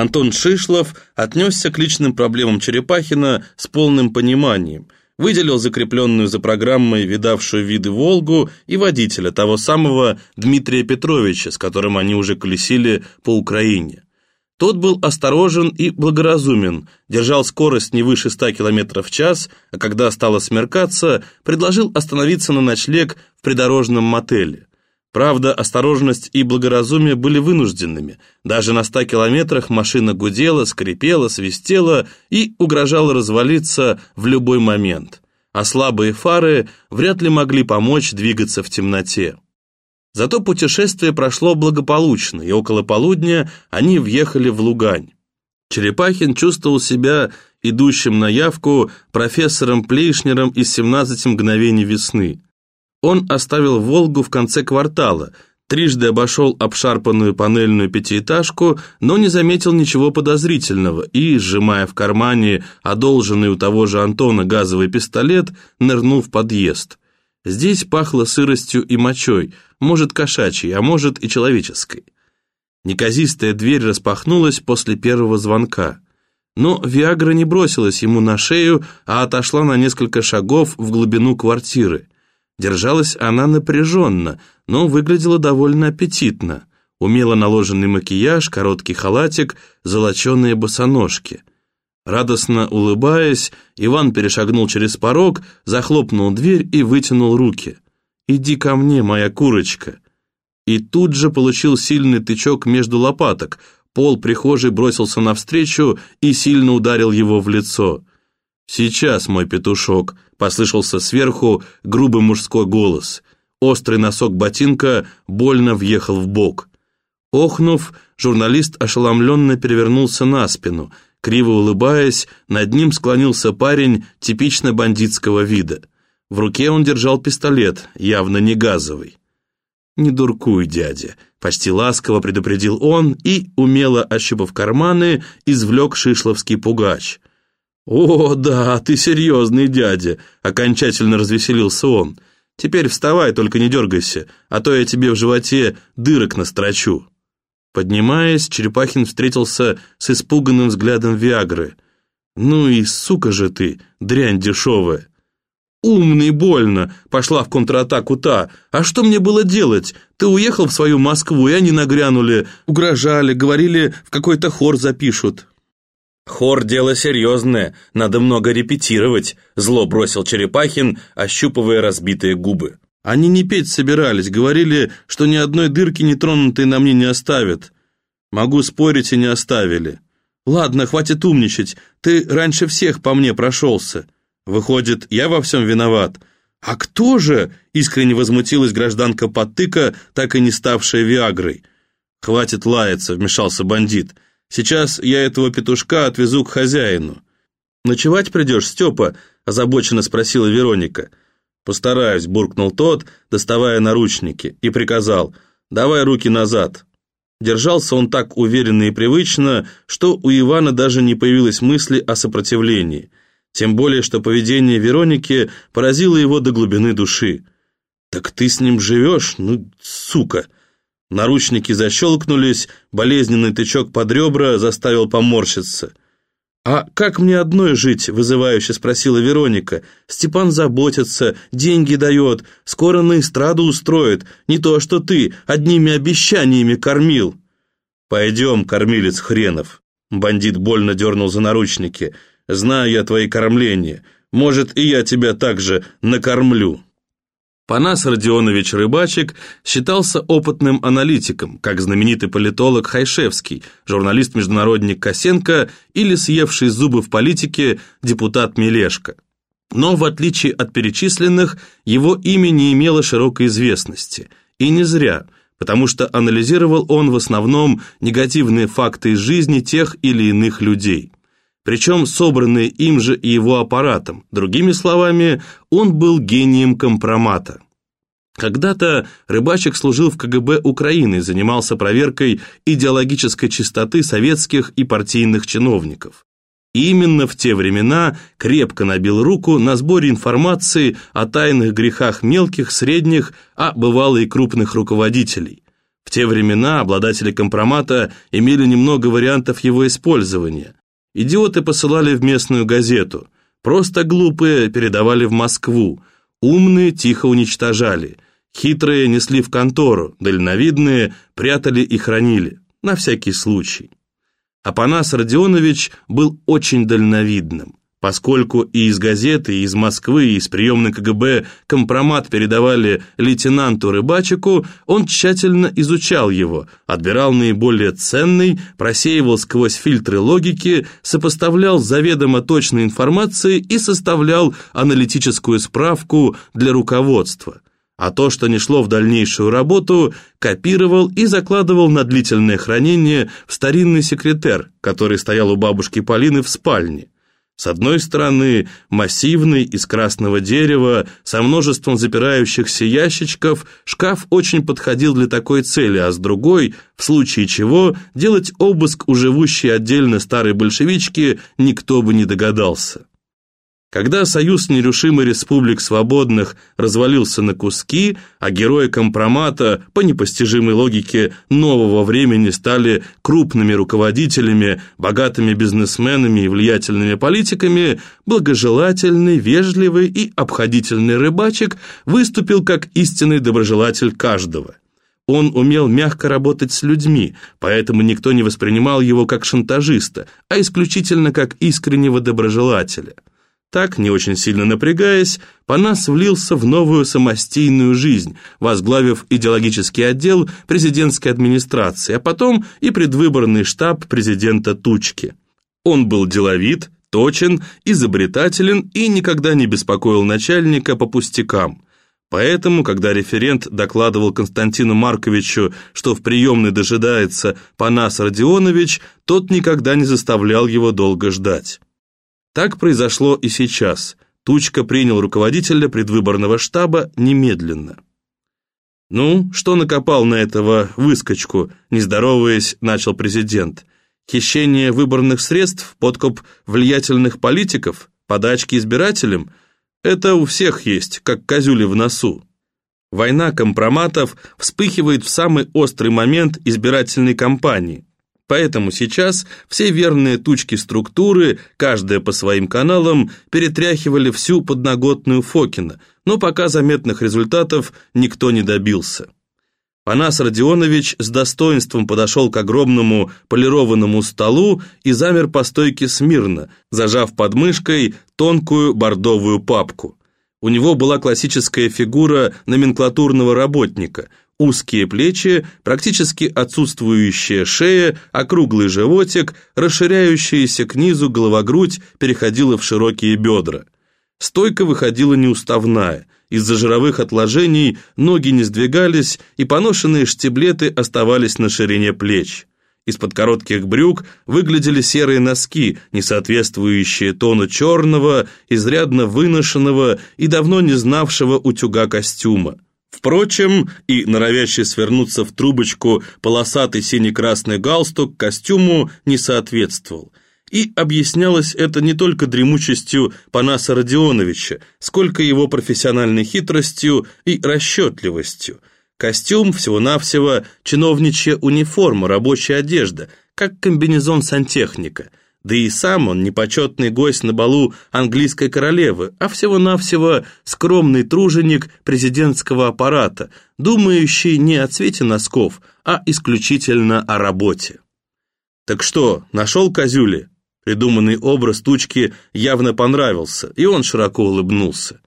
Антон Шишлов отнесся к личным проблемам Черепахина с полным пониманием, выделил закрепленную за программой видавшую виды «Волгу» и водителя, того самого Дмитрия Петровича, с которым они уже колесили по Украине. Тот был осторожен и благоразумен, держал скорость не выше 100 км в час, а когда стало смеркаться, предложил остановиться на ночлег в придорожном мотеле. Правда, осторожность и благоразумие были вынужденными. Даже на ста километрах машина гудела, скрипела, свистела и угрожала развалиться в любой момент. А слабые фары вряд ли могли помочь двигаться в темноте. Зато путешествие прошло благополучно, и около полудня они въехали в Лугань. Черепахин чувствовал себя идущим на явку профессором Плейшнером из «17 мгновений весны». Он оставил «Волгу» в конце квартала, трижды обошел обшарпанную панельную пятиэтажку, но не заметил ничего подозрительного и, сжимая в кармане одолженный у того же Антона газовый пистолет, нырнул в подъезд. Здесь пахло сыростью и мочой, может кошачьей, а может и человеческой. Неказистая дверь распахнулась после первого звонка. Но Виагра не бросилась ему на шею, а отошла на несколько шагов в глубину квартиры. Держалась она напряженно, но выглядела довольно аппетитно. Умело наложенный макияж, короткий халатик, золоченые босоножки. Радостно улыбаясь, Иван перешагнул через порог, захлопнул дверь и вытянул руки. «Иди ко мне, моя курочка!» И тут же получил сильный тычок между лопаток. Пол прихожей бросился навстречу и сильно ударил его в лицо. «Сейчас, мой петушок», — послышался сверху грубый мужской голос. Острый носок ботинка больно въехал в бок. Охнув, журналист ошеломленно перевернулся на спину. Криво улыбаясь, над ним склонился парень типично бандитского вида. В руке он держал пистолет, явно не газовый. «Не дуркуй, дядя», — почти ласково предупредил он и, умело ощупав карманы, извлек шишловский пугач — «О, да, ты серьезный дядя!» — окончательно развеселился он. «Теперь вставай, только не дергайся, а то я тебе в животе дырок настрочу». Поднимаясь, Черепахин встретился с испуганным взглядом Виагры. «Ну и сука же ты, дрянь дешевая!» «Умный больно!» — пошла в контратаку та. «А что мне было делать? Ты уехал в свою Москву, и они нагрянули, угрожали, говорили, в какой-то хор запишут. «Хор – дело серьезное, надо много репетировать», – зло бросил Черепахин, ощупывая разбитые губы. «Они не петь собирались, говорили, что ни одной дырки нетронутой на мне не оставят. Могу спорить, и не оставили. Ладно, хватит умничать, ты раньше всех по мне прошелся. Выходит, я во всем виноват». «А кто же?» – искренне возмутилась гражданка Потыка, так и не ставшая Виагрой. «Хватит лаяться», – вмешался бандит. Сейчас я этого петушка отвезу к хозяину». «Ночевать придешь, Степа?» – озабоченно спросила Вероника. «Постараюсь», – буркнул тот, доставая наручники, и приказал «давай руки назад». Держался он так уверенно и привычно, что у Ивана даже не появилось мысли о сопротивлении. Тем более, что поведение Вероники поразило его до глубины души. «Так ты с ним живешь? Ну, сука!» Наручники защелкнулись, болезненный тычок под ребра заставил поморщиться. «А как мне одной жить?» – вызывающе спросила Вероника. «Степан заботится, деньги дает, скоро на эстраду устроит. Не то, что ты одними обещаниями кормил». «Пойдем, кормилец хренов». Бандит больно дернул за наручники. «Знаю я твои кормления. Может, и я тебя также накормлю». Панас Родионович Рыбачик считался опытным аналитиком, как знаменитый политолог Хайшевский, журналист-международник Косенко или съевший зубы в политике депутат Мелешко. Но в отличие от перечисленных, его имя не имело широкой известности. И не зря, потому что анализировал он в основном негативные факты из жизни тех или иных людей причем собранные им же и его аппаратом. Другими словами, он был гением компромата. Когда-то рыбачик служил в КГБ Украины занимался проверкой идеологической чистоты советских и партийных чиновников. И именно в те времена крепко набил руку на сборе информации о тайных грехах мелких, средних, а бывало и крупных руководителей. В те времена обладатели компромата имели немного вариантов его использования. Идиоты посылали в местную газету, просто глупые передавали в Москву, умные тихо уничтожали, хитрые несли в контору, дальновидные прятали и хранили, на всякий случай. Апанас Родионович был очень дальновидным. Поскольку и из газеты, и из Москвы, и из приемной КГБ компромат передавали лейтенанту Рыбачику, он тщательно изучал его, отбирал наиболее ценный, просеивал сквозь фильтры логики, сопоставлял заведомо точной информации и составлял аналитическую справку для руководства. А то, что не шло в дальнейшую работу, копировал и закладывал на длительное хранение в старинный секретер, который стоял у бабушки Полины в спальне. С одной стороны, массивный, из красного дерева, со множеством запирающихся ящичков, шкаф очень подходил для такой цели, а с другой, в случае чего, делать обыск у живущей отдельно старой большевички никто бы не догадался. Когда Союз нерушимых республик свободных развалился на куски, а герои компромата по непостижимой логике нового времени стали крупными руководителями, богатыми бизнесменами и влиятельными политиками, благожелательный, вежливый и обходительный рыбачик выступил как истинный доброжелатель каждого. Он умел мягко работать с людьми, поэтому никто не воспринимал его как шантажиста, а исключительно как искреннего доброжелателя – так, не очень сильно напрягаясь, Панас влился в новую самостийную жизнь, возглавив идеологический отдел президентской администрации, а потом и предвыборный штаб президента Тучки. Он был деловит, точен, изобретателен и никогда не беспокоил начальника по пустякам. Поэтому, когда референт докладывал Константину Марковичу, что в приемной дожидается Панас Родионович, тот никогда не заставлял его долго ждать. Так произошло и сейчас. Тучка принял руководителя предвыборного штаба немедленно. «Ну, что накопал на этого выскочку?» – не здороваясь, начал президент. «Хищение выборных средств, подкуп влиятельных политиков, подачки избирателям – это у всех есть, как козюли в носу. Война компроматов вспыхивает в самый острый момент избирательной кампании. Поэтому сейчас все верные тучки структуры, каждая по своим каналам, перетряхивали всю подноготную Фокина, но пока заметных результатов никто не добился. Панас Родионович с достоинством подошел к огромному полированному столу и замер по стойке смирно, зажав под мышкой тонкую бордовую папку. У него была классическая фигура номенклатурного работника, узкие плечи, практически отсутствующая шея, округлый животик, расширяющаяся к низу головогрудь переходила в широкие бедра. Стойка выходила неуставная, из-за жировых отложений ноги не сдвигались, и поношенные штиблеты оставались на ширине плеч. Из-под коротких брюк выглядели серые носки, не соответствующие тону черного, изрядно выношенного и давно не знавшего утюга костюма. Впрочем, и норовящий свернуться в трубочку полосатый сине-красный галстук костюму не соответствовал. И объяснялось это не только дремучестью Панаса Родионовича, сколько его профессиональной хитростью и расчетливостью. Костюм всего-навсего чиновничья униформа, рабочая одежда, как комбинезон сантехника – да и сам он не почетный гость на балу английской королевы, а всего-навсего скромный труженик президентского аппарата, думающий не о цвете носков, а исключительно о работе. Так что, нашел козюли? Придуманный образ тучки явно понравился, и он широко улыбнулся.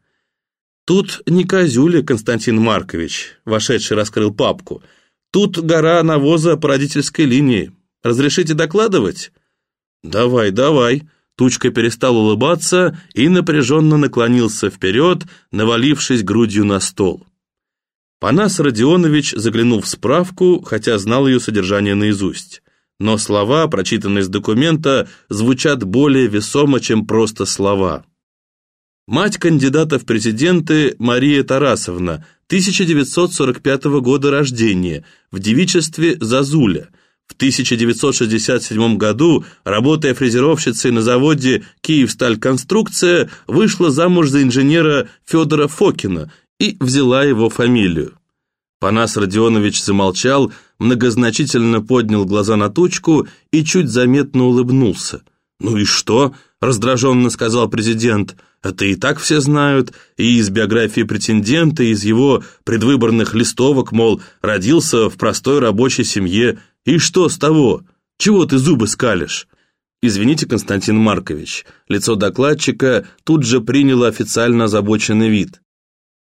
«Тут не козюли, Константин Маркович», вошедший раскрыл папку. «Тут гора навоза по родительской линии. Разрешите докладывать?» «Давай, давай!» Тучка перестал улыбаться и напряженно наклонился вперед, навалившись грудью на стол. Панас Родионович заглянул в справку, хотя знал ее содержание наизусть. Но слова, прочитанные с документа, звучат более весомо, чем просто слова. Мать кандидата в президенты Мария Тарасовна, 1945 года рождения, в девичестве Зазуля – в 1967 году, работая фрезеровщицей на заводе «Киевстальконструкция», вышла замуж за инженера Федора Фокина и взяла его фамилию. Панас Родионович замолчал, многозначительно поднял глаза на тучку и чуть заметно улыбнулся. «Ну и что?» – раздраженно сказал президент. «Это и так все знают, и из биографии претендента, и из его предвыборных листовок, мол, родился в простой рабочей семье. И что с того? Чего ты зубы скалишь?» «Извините, Константин Маркович». Лицо докладчика тут же приняло официально озабоченный вид.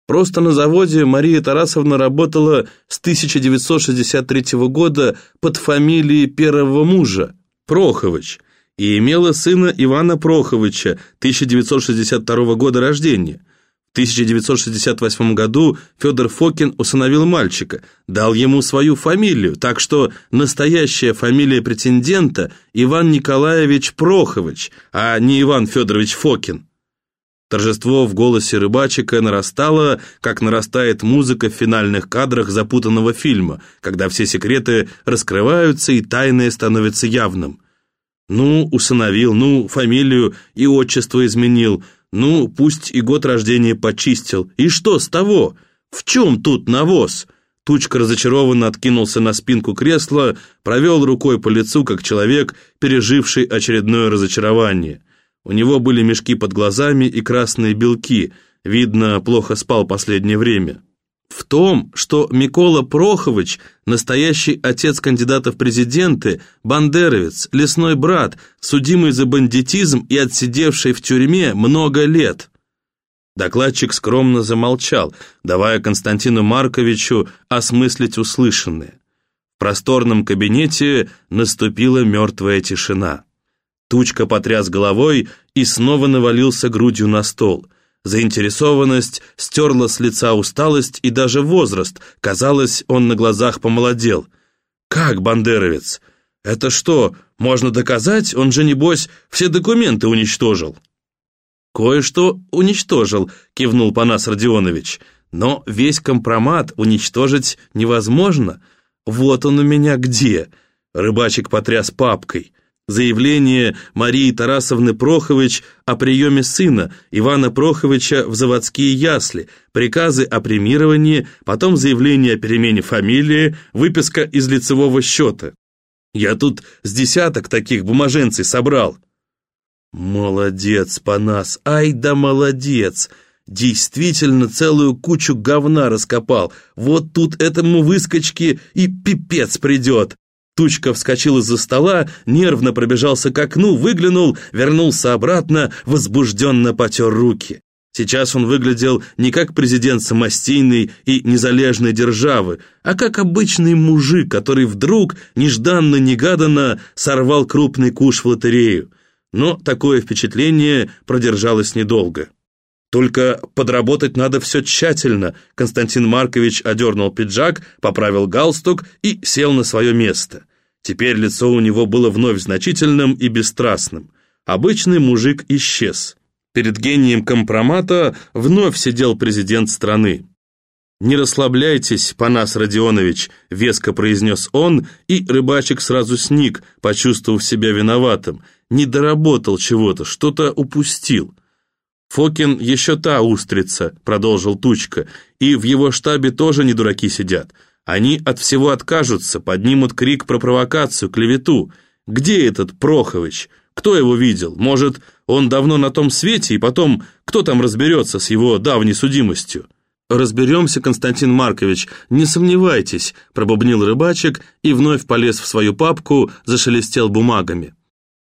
Просто на заводе Мария Тарасовна работала с 1963 года под фамилией первого мужа, Прохович, и имела сына Ивана Проховича, 1962 года рождения. В 1968 году Федор Фокин усыновил мальчика, дал ему свою фамилию, так что настоящая фамилия претендента Иван Николаевич Прохович, а не Иван Федорович Фокин. Торжество в голосе рыбачика нарастало, как нарастает музыка в финальных кадрах запутанного фильма, когда все секреты раскрываются и тайное становится явным. Ну, усыновил, ну, фамилию и отчество изменил, ну, пусть и год рождения почистил. И что с того? В чем тут навоз? Тучка разочарованно откинулся на спинку кресла, провел рукой по лицу, как человек, переживший очередное разочарование. У него были мешки под глазами и красные белки, видно, плохо спал последнее время. Том, что Микола Прохович, настоящий отец кандидата в президенты, бандеровец, лесной брат, судимый за бандитизм и отсидевший в тюрьме много лет. Докладчик скромно замолчал, давая Константину Марковичу осмыслить услышанное. В просторном кабинете наступила мертвая тишина. Тучка потряс головой и снова навалился грудью на стол. Заинтересованность стерла с лица усталость и даже возраст. Казалось, он на глазах помолодел. «Как, бандеровец? Это что, можно доказать? Он же, небось, все документы уничтожил». «Кое-что уничтожил», — кивнул Панас Родионович. «Но весь компромат уничтожить невозможно. Вот он у меня где». Рыбачик потряс папкой заявление Марии Тарасовны Прохович о приеме сына Ивана Проховича в заводские ясли, приказы о премировании, потом заявление о перемене фамилии, выписка из лицевого счета. Я тут с десяток таких бумаженцей собрал. Молодец, Панас, ай да молодец! Действительно целую кучу говна раскопал. Вот тут этому выскочке и пипец придет. Тучка вскочил из-за стола, нервно пробежался к окну, выглянул, вернулся обратно, возбужденно потер руки. Сейчас он выглядел не как президент самостийной и незалежной державы, а как обычный мужик, который вдруг, нежданно-негаданно, сорвал крупный куш в лотерею. Но такое впечатление продержалось недолго. Только подработать надо все тщательно. Константин Маркович одернул пиджак, поправил галстук и сел на свое место. Теперь лицо у него было вновь значительным и бесстрастным. Обычный мужик исчез. Перед гением компромата вновь сидел президент страны. «Не расслабляйтесь, Панас Родионович», — веско произнес он, и рыбачик сразу сник, почувствовав себя виноватым. Не доработал чего-то, что-то упустил. «Фокин еще та устрица», — продолжил Тучка, «и в его штабе тоже не дураки сидят. Они от всего откажутся, поднимут крик про провокацию, клевету. Где этот Прохович? Кто его видел? Может, он давно на том свете, и потом кто там разберется с его давней судимостью?» «Разберемся, Константин Маркович, не сомневайтесь», — пробубнил рыбачик и вновь полез в свою папку, зашелестел бумагами.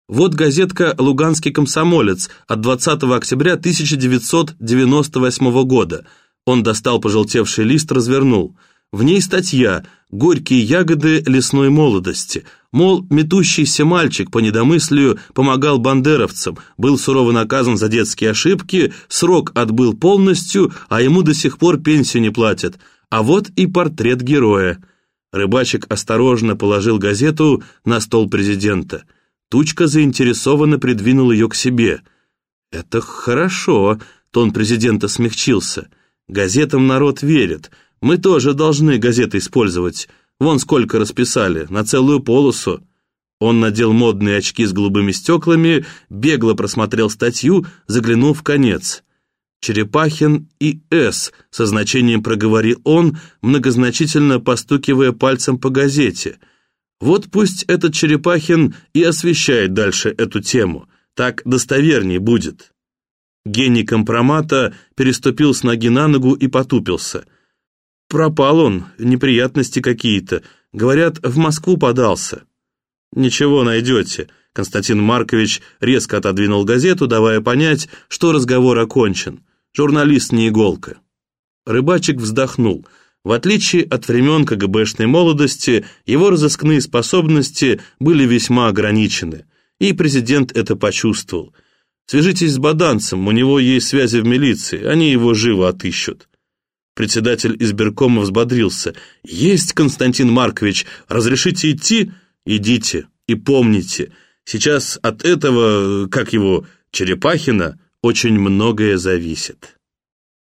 Вот газетка «Луганский комсомолец» от 20 октября 1998 года. Он достал пожелтевший лист, развернул. В ней статья «Горькие ягоды лесной молодости». Мол, метущийся мальчик по недомыслию помогал бандеровцам, был сурово наказан за детские ошибки, срок отбыл полностью, а ему до сих пор пенсию не платят. А вот и портрет героя. Рыбачик осторожно положил газету на стол президента – Тучка заинтересованно придвинул ее к себе. «Это хорошо», — тон президента смягчился. «Газетам народ верит. Мы тоже должны газеты использовать. Вон сколько расписали, на целую полосу». Он надел модные очки с голубыми стеклами, бегло просмотрел статью, заглянул в конец. Черепахин и С, со значением проговорил он, многозначительно постукивая пальцем по газете. Вот пусть этот Черепахин и освещает дальше эту тему, так достовернее будет. Гений компромата переступил с ноги на ногу и потупился. Пропал он, неприятности какие-то. Говорят, в Москву подался. Ничего найдете. Константин Маркович резко отодвинул газету, давая понять, что разговор окончен. Журналист не иголка. Рыбачик вздохнул. В отличие от времен КГБшной молодости, его разыскные способности были весьма ограничены. И президент это почувствовал. Свяжитесь с Баданцем, у него есть связи в милиции, они его живо отыщут. Председатель избиркома взбодрился. «Есть, Константин Маркович, разрешите идти? Идите. И помните, сейчас от этого, как его, Черепахина, очень многое зависит».